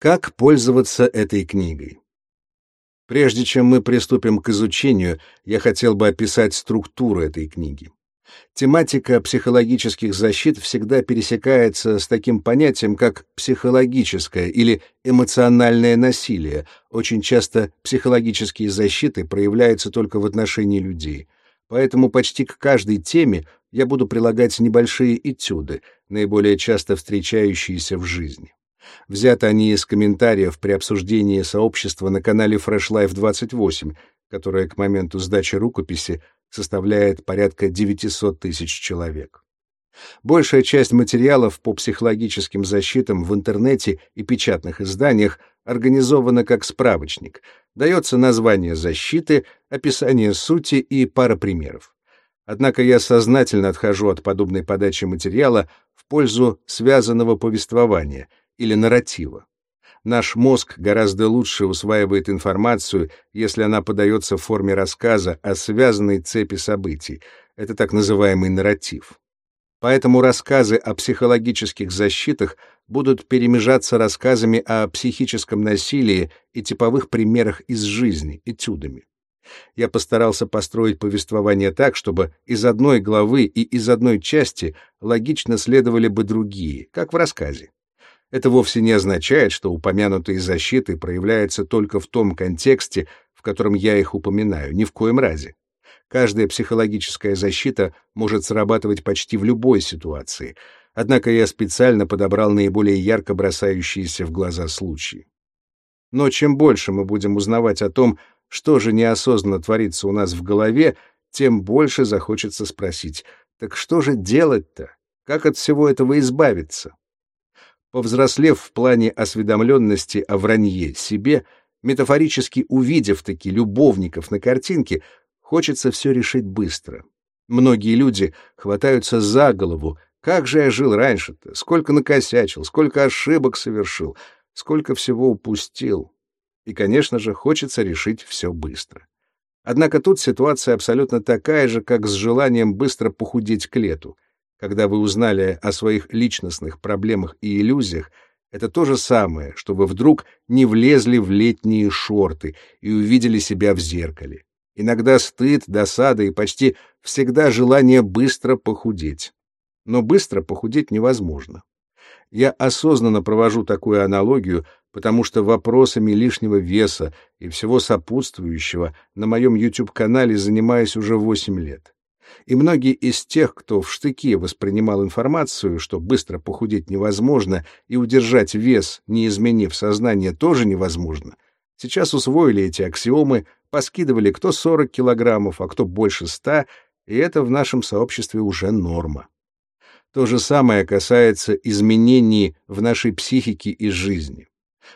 Как пользоваться этой книгой? Прежде чем мы приступим к изучению, я хотел бы описать структуру этой книги. Тематика психологических защит всегда пересекается с таким понятием, как психологическое или эмоциональное насилие. Очень часто психологические защиты проявляются только в отношении людей. Поэтому почти к каждой теме я буду прилагать небольшие этюды, наиболее часто встречающиеся в жизни. Взяты они из комментариев при обсуждении сообщества на канале Fresh Life 28, которое к моменту сдачи рукописи составляет порядка 900 тысяч человек. Большая часть материалов по психологическим защитам в интернете и печатных изданиях организована как справочник. Дается название защиты, описание сути и пара примеров. Однако я сознательно отхожу от подобной подачи материала в пользу связанного повествования или нарратива. Наш мозг гораздо лучше усваивает информацию, если она подается в форме рассказа о связанной цепи событий. Это так называемый нарратив. Поэтому рассказы о психологических защитах будут перемежаться рассказами о психическом насилии и типовых примерах из жизни, этюдами. Я постарался построить повествование так, чтобы из одной главы и из одной части логично следовали бы другие, как в рассказе. Это вовсе не означает, что упомянутые защиты проявляются только в том контексте, в котором я их упоминаю, ни в коем разе. Каждая психологическая защита может срабатывать почти в любой ситуации, однако я специально подобрал наиболее ярко бросающиеся в глаза случаи. Но чем больше мы будем узнавать о том, что же неосознанно творится у нас в голове, тем больше захочется спросить, так что же делать-то? Как от всего этого избавиться? Повзрослев в плане осведомленности о вранье себе, метафорически увидев таки любовников на картинке, хочется все решить быстро. Многие люди хватаются за голову, как же я жил раньше-то, сколько накосячил, сколько ошибок совершил, сколько всего упустил. И, конечно же, хочется решить все быстро. Однако тут ситуация абсолютно такая же, как с желанием быстро похудеть к лету — когда вы узнали о своих личностных проблемах и иллюзиях, это то же самое, что вы вдруг не влезли в летние шорты и увидели себя в зеркале. Иногда стыд, досада и почти всегда желание быстро похудеть. Но быстро похудеть невозможно. Я осознанно провожу такую аналогию, потому что вопросами лишнего веса и всего сопутствующего на моем YouTube-канале занимаюсь уже 8 лет и многие из тех, кто в штыки воспринимал информацию, что быстро похудеть невозможно и удержать вес, не изменив сознание, тоже невозможно, сейчас усвоили эти аксиомы, поскидывали кто 40 килограммов, а кто больше 100, и это в нашем сообществе уже норма. То же самое касается изменений в нашей психике и жизни.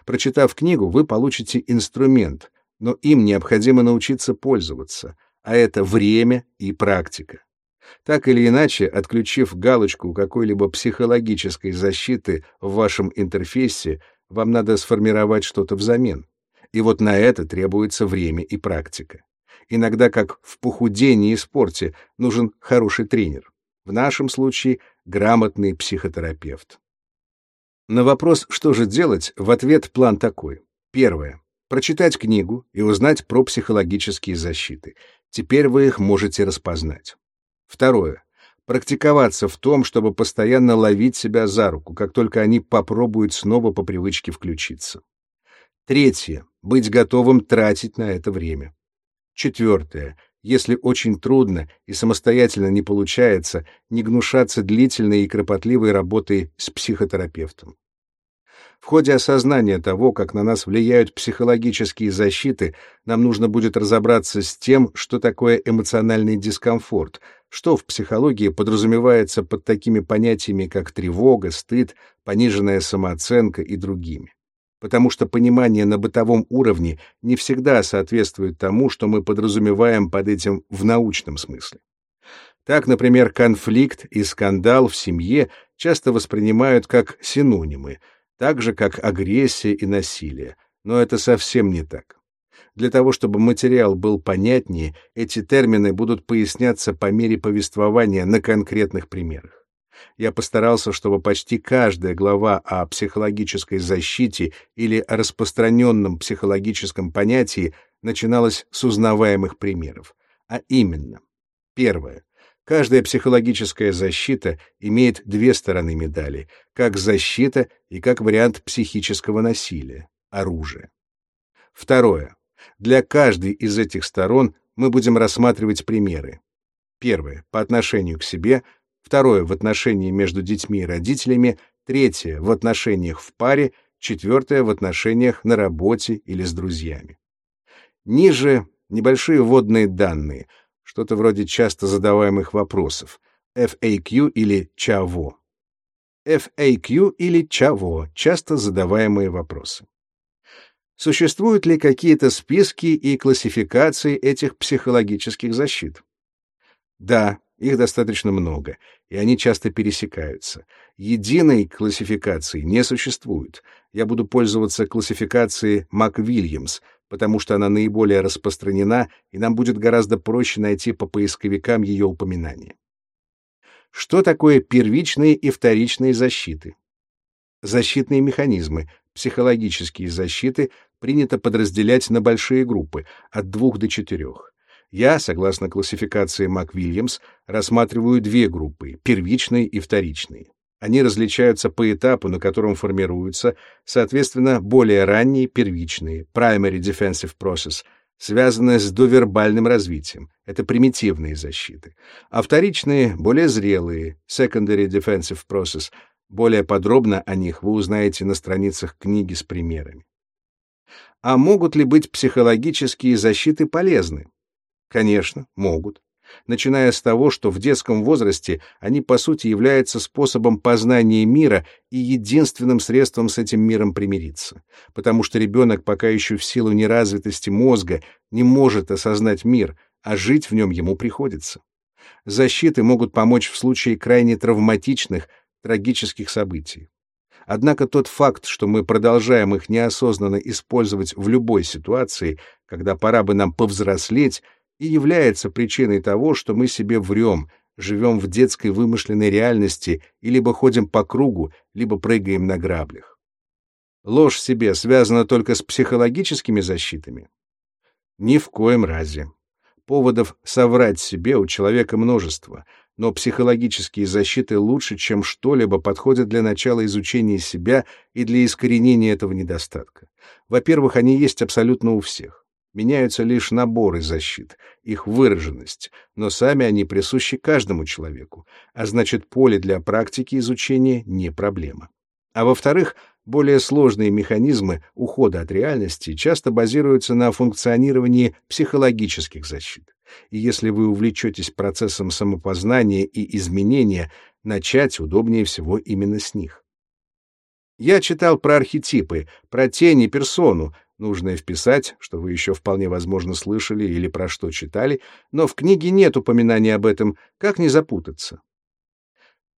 Прочитав книгу, вы получите инструмент, но им необходимо научиться пользоваться, а это время и практика. Так или иначе, отключив галочку какой-либо психологической защиты в вашем интерфейсе, вам надо сформировать что-то взамен. И вот на это требуется время и практика. Иногда, как в похудении и спорте, нужен хороший тренер. В нашем случае грамотный психотерапевт. На вопрос, что же делать, в ответ план такой. Первое. Прочитать книгу и узнать про психологические защиты. Теперь вы их можете распознать. Второе. Практиковаться в том, чтобы постоянно ловить себя за руку, как только они попробуют снова по привычке включиться. Третье. Быть готовым тратить на это время. Четвертое. Если очень трудно и самостоятельно не получается, не гнушаться длительной и кропотливой работой с психотерапевтом. В ходе осознания того, как на нас влияют психологические защиты, нам нужно будет разобраться с тем, что такое эмоциональный дискомфорт, что в психологии подразумевается под такими понятиями, как тревога, стыд, пониженная самооценка и другими. Потому что понимание на бытовом уровне не всегда соответствует тому, что мы подразумеваем под этим в научном смысле. Так, например, конфликт и скандал в семье часто воспринимают как синонимы — так же, как агрессия и насилие, но это совсем не так. Для того, чтобы материал был понятнее, эти термины будут поясняться по мере повествования на конкретных примерах. Я постарался, чтобы почти каждая глава о психологической защите или о распространенном психологическом понятии начиналась с узнаваемых примеров. А именно, первое. Каждая психологическая защита имеет две стороны медали, как защита и как вариант психического насилия, оружие. Второе. Для каждой из этих сторон мы будем рассматривать примеры. Первое — по отношению к себе, второе — в отношении между детьми и родителями, третье — в отношениях в паре, четвертое — в отношениях на работе или с друзьями. Ниже небольшие вводные данные, что-то вроде часто задаваемых вопросов, FAQ или ЧАВО. FAQ или ЧАВО — часто задаваемые вопросы. Существуют ли какие-то списки и классификации этих психологических защит? Да, их достаточно много, и они часто пересекаются. Единой классификации не существует. Я буду пользоваться классификацией МакВильямс, потому что она наиболее распространена, и нам будет гораздо проще найти по поисковикам ее упоминания. Что такое первичные и вторичные защиты? Защитные механизмы, психологические защиты принято подразделять на большие группы, от двух до четырех. Я, согласно классификации МакВильямс, рассматриваю две группы — первичные и вторичные. Они различаются по этапу, на котором формируются, соответственно, более ранние первичные, primary defensive process, связанные с довербальным развитием. Это примитивные защиты. А вторичные, более зрелые, secondary defensive process — более подробно о них вы узнаете на страницах книги с примерами. А могут ли быть психологические защиты полезны? Конечно, могут. Начиная с того, что в детском возрасте они по сути являются способом познания мира и единственным средством с этим миром примириться, потому что ребенок пока еще в силу неразвитости мозга не может осознать мир, а жить в нем ему приходится. Защиты могут помочь в случае крайне травматичных, трагических событий. Однако тот факт, что мы продолжаем их неосознанно использовать в любой ситуации, когда пора бы нам повзрослеть, и является причиной того, что мы себе врем, живем в детской вымышленной реальности и либо ходим по кругу, либо прыгаем на граблях. Ложь себе связана только с психологическими защитами? Ни в коем разе. Поводов соврать себе у человека множество, но психологические защиты лучше, чем что-либо подходят для начала изучения себя и для искоренения этого недостатка. Во-первых, они есть абсолютно у всех. Меняются лишь наборы защит, их выраженность, но сами они присущи каждому человеку, а значит, поле для практики изучения не проблема. А во-вторых, более сложные механизмы ухода от реальности часто базируются на функционировании психологических защит. И если вы увлечетесь процессом самопознания и изменения, начать удобнее всего именно с них. Я читал про архетипы, про тень и персону, нужное вписать, что вы еще вполне возможно слышали или про что читали, но в книге нет упоминания об этом, как не запутаться.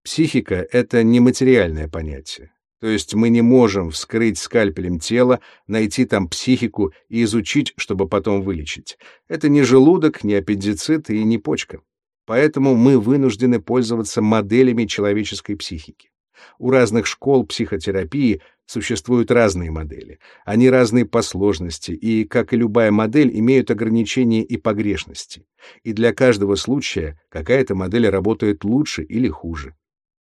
Психика — это нематериальное понятие. То есть мы не можем вскрыть скальпелем тело, найти там психику и изучить, чтобы потом вылечить. Это не желудок, не аппендицит и не почка. Поэтому мы вынуждены пользоваться моделями человеческой психики. У разных школ психотерапии существуют разные модели. Они разные по сложности и, как и любая модель, имеют ограничения и погрешности. И для каждого случая какая-то модель работает лучше или хуже.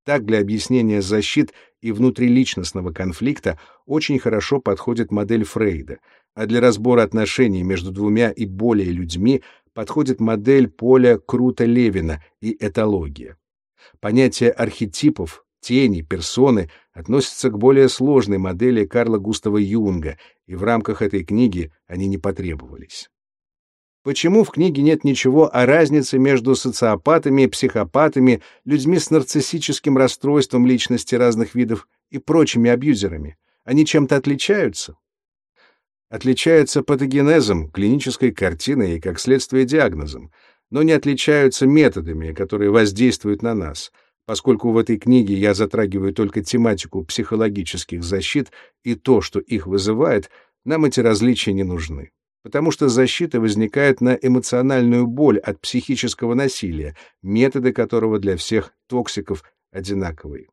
Так для объяснения защит и внутриличностного конфликта очень хорошо подходит модель Фрейда, а для разбора отношений между двумя и более людьми подходит модель поля Крута-Левина и этология. Понятие архетипов, тени, персоны относятся к более сложной модели Карла Густава Юнга, и в рамках этой книги они не потребовались. Почему в книге нет ничего о разнице между социопатами, психопатами, людьми с нарциссическим расстройством личности разных видов и прочими абьюзерами? Они чем-то отличаются? Отличаются патогенезом, клинической картиной и, как следствие, диагнозом, но не отличаются методами, которые воздействуют на нас, поскольку в этой книге я затрагиваю только тематику психологических защит и то, что их вызывает, нам эти различия не нужны потому что защита возникает на эмоциональную боль от психического насилия, методы которого для всех токсиков одинаковые.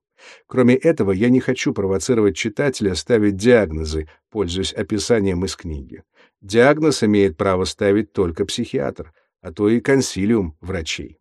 Кроме этого, я не хочу провоцировать читателя ставить диагнозы, пользуясь описанием из книги. Диагноз имеет право ставить только психиатр, а то и консилиум врачей.